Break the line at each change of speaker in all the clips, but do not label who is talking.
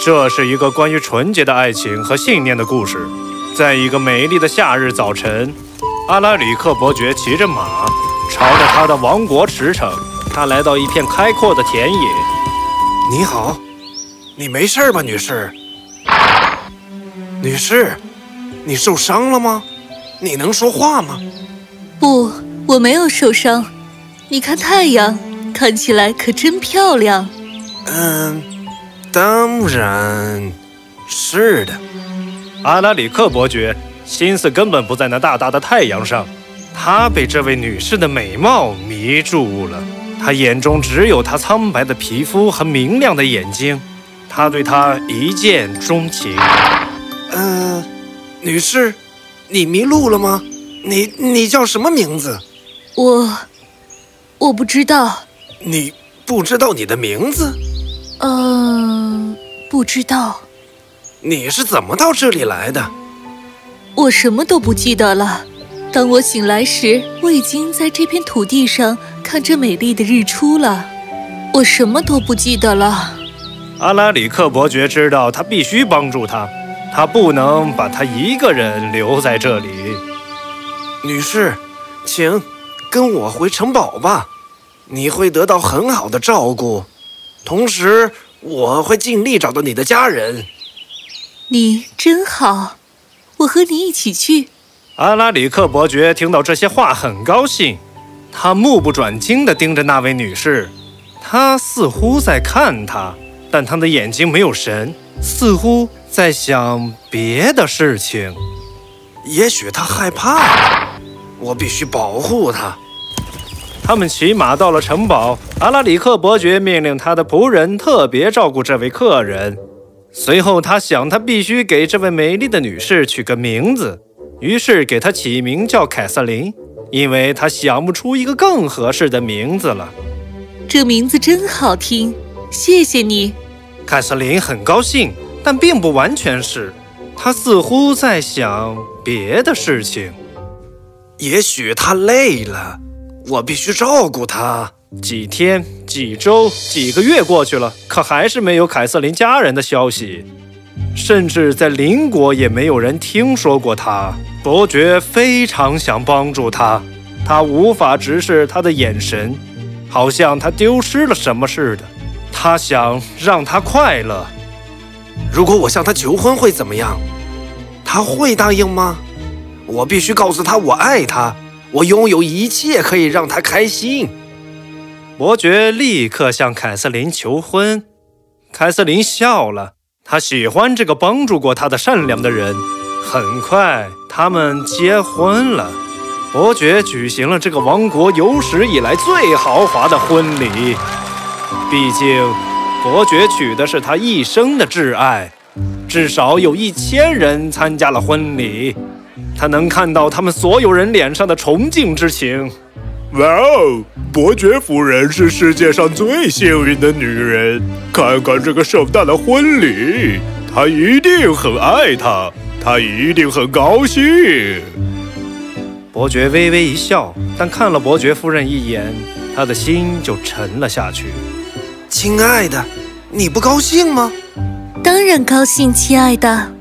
这是一个关于纯洁的爱情和信念的故事。在一个美丽的夏日早晨，阿拉里克伯爵骑着马，朝着他的王国驰骋。他来到一片开阔的田野。
你好，你没事吧，女士？女士，你受伤了吗？你能说话吗？
不，我没有受伤。你看太阳，看起来可真漂亮。
嗯，当然是的。
阿拉里克伯爵心思根本不在那大大的太阳上，他被这位女士的美貌迷住了。他眼中只有她苍白的皮肤和明亮的眼睛，他对她一见钟情。
呃，女士，你迷路了吗？你你叫什么名字？
我我不知道。
你不知道你的名字？
嗯，不知道。
你是怎么到这里来的？
我什么都不记得了。当我醒来时，我已经在这片土地上看着美丽的日出了。我什么都不记得了。
阿拉里克伯爵知道他必须帮助他，他不能把他一个人留在这里。
女士，请跟我回城堡吧，你会得到很好的照顾，同时我会尽力找到你的家人。
你真好，我和你一起去。
阿拉里克伯爵听到这些话很高兴，他目不转睛地盯着那位女士，他似乎在看她，但他的眼睛没有神，似乎在想别的事情。
也许他害怕，我必须保护他。
他们骑马到了城堡，阿拉里克伯爵命令他的仆人特别照顾这位客人。随后，他想，他必须给这位美丽的女士取个名字，于是给她起名叫凯瑟琳，因为他想不出一个更合适的名字了。
这名字真好听，谢谢你。
凯瑟琳很高兴，但并不完全是，她似乎在想别的事情。
也许她累了，我必须照顾她。
几天、几周、几个月过去了，可还是没有凯瑟琳家人的消息，甚至在邻国也没有人听说过她。伯爵非常想帮助她，他无法直视她的眼神，好像她丢失了什么似的。他想让她快乐。
如果我向她求婚会怎么样？她会答应吗？我必须告诉她我爱她，我拥有一切可以让她开心。
伯爵立刻向凯瑟琳求婚。凯瑟琳笑了，她喜欢这个帮助过她的善良的人。很快，他们结婚了。伯爵举行了这个王国有史以来最豪华的婚礼。毕竟，伯爵娶的是他一生的挚爱。至少有一千人参加了婚礼。他能看到他们所有人脸上的崇敬之情。
哇哦！伯爵夫人是世界上最幸运的女人。看看这个盛大的婚礼，她一定很爱他，她一定很高兴。
伯爵微微一笑，但看了伯爵夫人一眼，他的心就沉了下去。
亲爱的，你不高兴吗？
当然高兴，亲爱的。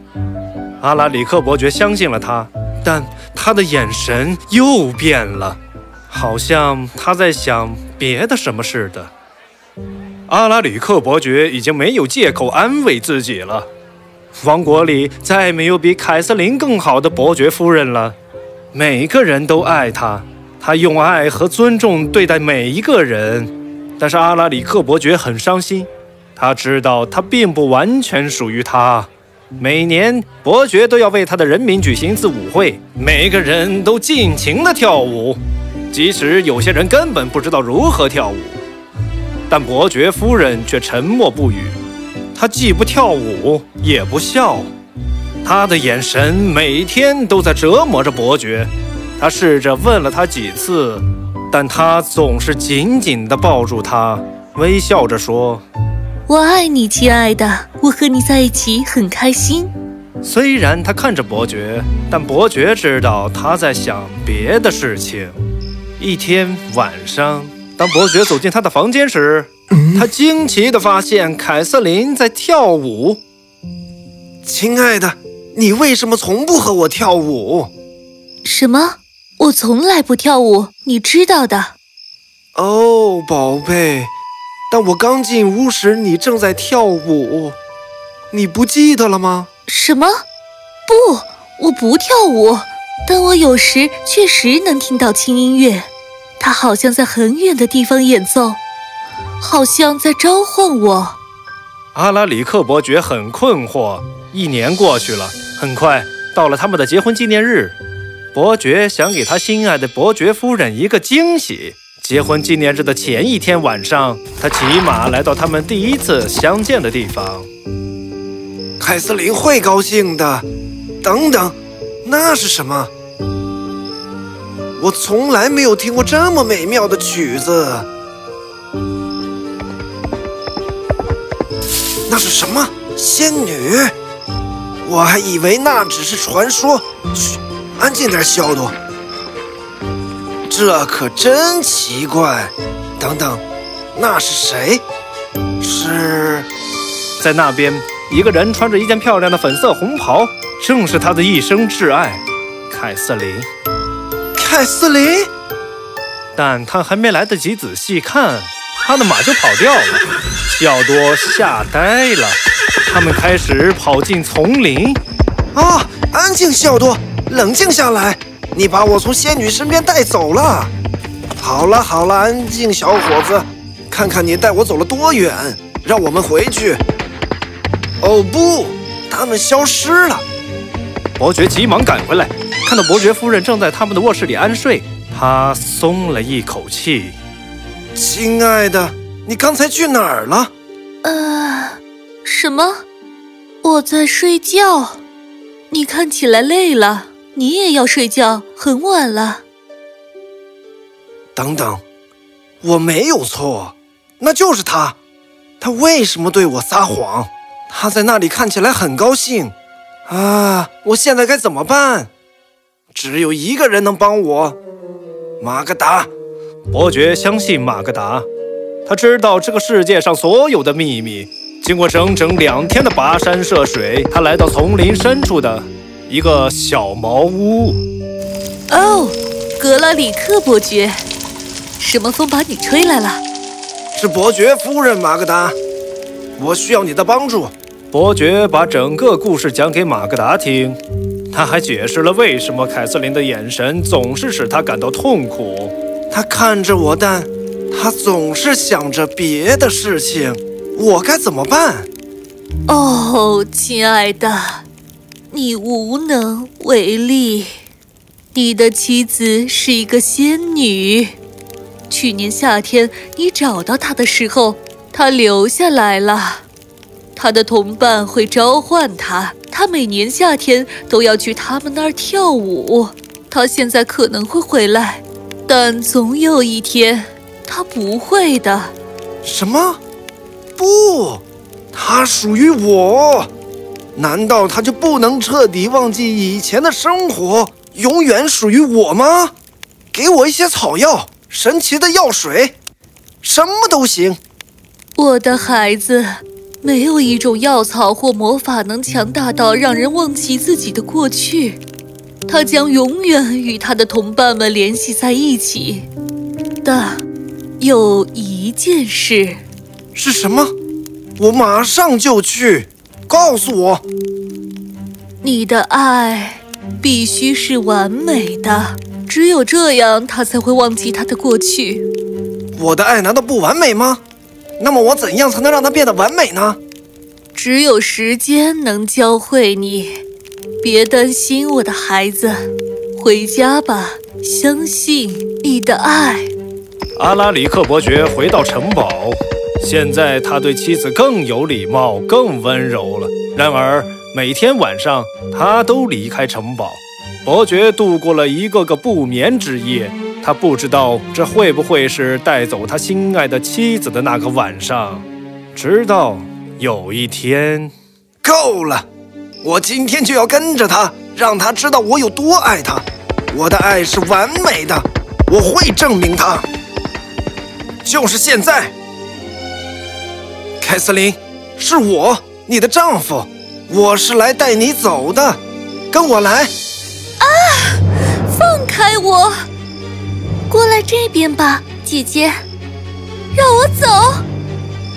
阿拉里克伯爵相信了他，但他的眼神又变了。好像他在想别的什么似的。阿拉里克伯爵已经没有借口安慰自己了。王国里再没有比凯瑟琳更好的伯爵夫人了。每个人都爱她，她用爱和尊重对待每一个人。但是阿拉里克伯爵很伤心，他知道他并不完全属于他。每年，伯爵都要为他的人民举行一次舞会，每个人都尽情地跳舞。即使有些人根本不知道如何跳舞，但伯爵夫人却沉默不语。她既不跳舞，也不笑，她的眼神每天都在折磨着伯爵。他试着问了他几次，但他总是紧紧地抱住他，微笑着说：“
我爱你，亲爱的，我和你在一起很开心。”
虽然他看着伯爵，但伯爵知道他在想别的事情。一天晚上，当伯爵走进他的房间时，他惊奇地发现凯瑟琳在跳舞，
亲爱的，你为什么从不和我跳舞？
什么？我从来不跳舞，你知道的。
哦，宝贝，但我刚进屋时你正在跳舞，你不记得了吗？
什么？不，我不跳舞，但我有时确实能听到轻音乐，它好像在很远的地方演奏，好像在召唤我。
阿拉里克伯爵很困惑。一年过去了，很快到了他们的结婚纪念日。伯爵想给他心爱的伯爵夫人一个惊喜。结婚纪念日的前一天晚上，他骑马来到他们第一次相见的地方。
凯瑟琳会高兴的。等等，那是什么？我从来没有听过这么美妙的曲子。那是什么？仙女？我还以为那只是传说。嘘，安静点，小朵。这可真奇怪。等等，那是谁？是，
在那边，一个人穿着一件漂亮的粉色红袍，正是他的一生挚爱，凯瑟琳。
凯瑟琳？
但他还没来得及仔细看，他的马就跑掉了。西奥多吓呆了。他们开始跑进丛林。
啊！安静，西奥多，冷静下来。你把我从仙女身边带走了。好了好了，安静，小伙子。看看你带我走了多远。让我们回去。哦不，他们消失了。
伯爵急忙赶回来，看到伯爵夫人正在他们的卧室里安睡，他松了一口气。
亲爱的，你刚才去哪儿了？
呃，什么？我在睡觉，你看起来累了，你也要睡觉，很晚了。
等等，我没有错，那就是他。他为什么对我撒谎？他在那里看起来很高兴。啊，我现在该怎么办？只有一个人能帮我，马格达。
伯爵相信马格达，他知道这个世界上所有的秘密。经过整整两天的跋山涉水，他来到丛林深处的一个小茅屋。
哦，格拉里克伯爵，什么风把你吹来了？
是伯爵夫人马格达，我需要你的帮助。
伯爵把整个故事讲给马格达听，他还解释了为什么凯瑟琳的眼神总是使他感到痛苦。
他看着我，但他总是想着别的事情。我该怎么办？
哦，亲爱的，你无能为力。你的妻子是一个仙女。去年夏天你找到她的时候，她留下来了。她的同伴会召唤她，她每年夏天都要去他们那儿跳舞。她现在可能会回来，但总有一天她不会的。
什么？不，她属于我。难道他就不能彻底忘记以前的生活，永远属于我吗？给我一些草药，神奇的药水，什么都行。
我的孩子，没有一种药草或魔法能强大到让人忘记自己的过去。他将永远与他的同伴们联系在一起。但有一件事。
是什么？我马上就去。告诉我，
你的爱必须是完美的，只有这样，他才会忘记他的过去。
我的爱难道不完美吗？那么我怎样才能让它变得完美呢？
只有时间能教会你。别担心，我的孩子，回家吧。相信你的爱。
阿拉里克伯爵回到城堡。现在他对妻子更有礼貌，更温柔了。然而每天晚上他都离开城堡。伯爵度过了一个个不眠之夜。他不知道这会不会是带走他心爱的妻子的那个晚上。直到有一天，
够了！我今天就要跟着他，让他知道我有多爱他。我的爱是完美的，我会证明他。就是现在。凯瑟琳，是我，你的丈夫。我是来带你走的，跟我来。
啊！放开我！过来这边吧，姐姐，让我走。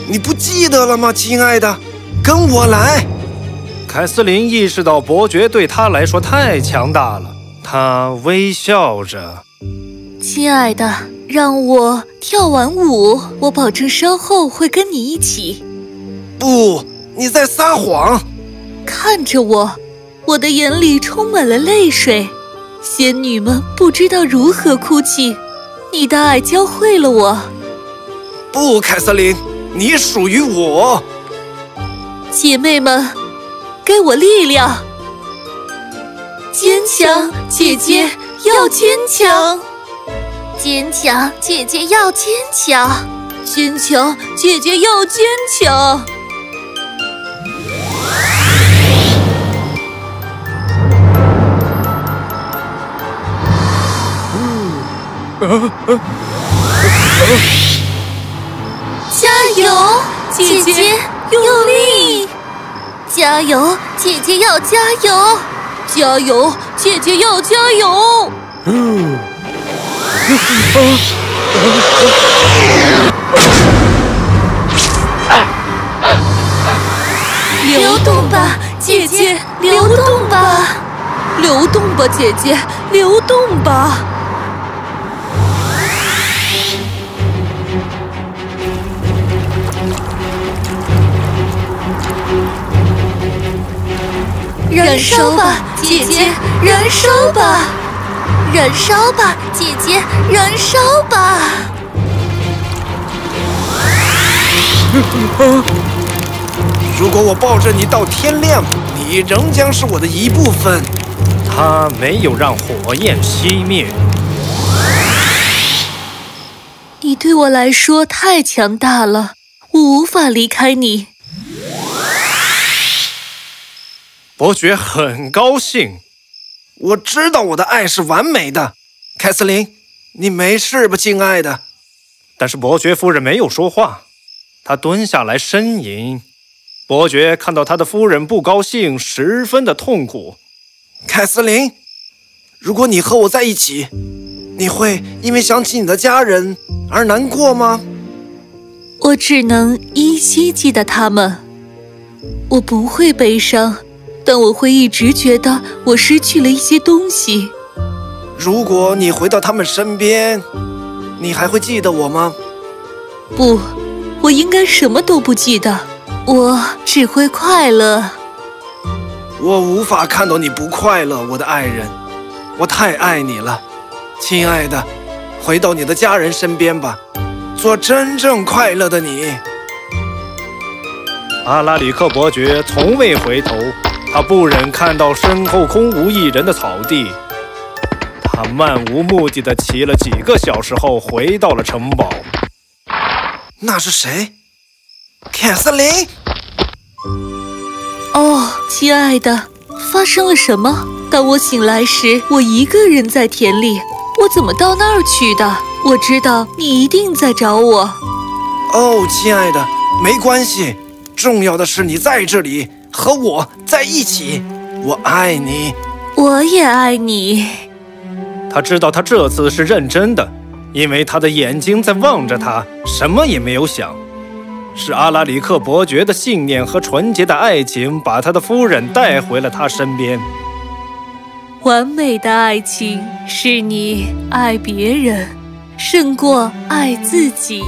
你不记得了吗，亲爱的？跟我来。
凯瑟琳意识到伯爵对她来说太强大了，她微笑着：“
亲爱的，让我跳完舞，我保证稍后会跟你一起。”
不，你在撒谎。
看着我，我的眼里充满了泪水。仙女们不知道如何哭泣，你的爱教会了我。
不，凯瑟琳，你属于我。
姐妹们。给我力量！坚强，姐姐要坚强；坚强，姐姐要坚强；坚强，姐姐要坚强。加油，姐姐，用力！加油，姐姐要加油！加油，姐姐要加油！流动吧，姐姐，流动吧，流动吧，姐姐，流动吧。燃烧吧，姐姐！燃烧吧，燃烧吧，姐姐！燃烧吧！
如果我抱着你到天亮，你仍将是我的一部分。
他没有让火焰熄灭。
你对我来说太强大了，我无法离开你。
伯爵很高兴，
我知道我的爱是完美的。凯瑟琳，你没事吧，亲爱的？
但是伯爵夫人没有说话，她蹲下来呻吟。伯爵看到他的夫人不高兴，十分的痛苦。
凯瑟琳，如果你和我在一起，你会因为想起你的家人而难过吗？
我只能依稀记得他们，我不会悲伤。但我会一直觉得我失去了一些东西。
如果你回到他们身边，你还会记得我吗？
不，我应该什么都不记得，我只会快乐。
我无法看到你不快乐，我的爱人，我太爱你了，亲爱的，回到你的家人身边吧，做真正快乐的你。
阿拉里克伯爵从未回头。他不忍看到身后空无一人的草地，他漫无目的的骑了几个小时后回到了城堡。
那是谁？凯瑟琳。
哦，亲爱的，发生了什么？当我醒来时，我一个人在田里，我怎么到那儿去的？我知道你一定在找我。
哦，亲爱的，没关系，重要的是你在这里。和我在一起，我爱你，
我也爱你。
他知道他这次是认真的，因为他的眼睛在望着他，什么也没有想。是阿拉里克伯爵的信念和纯洁的爱情，把他的夫人带回了他身边。
完美的爱情是你爱别人，胜过爱自己。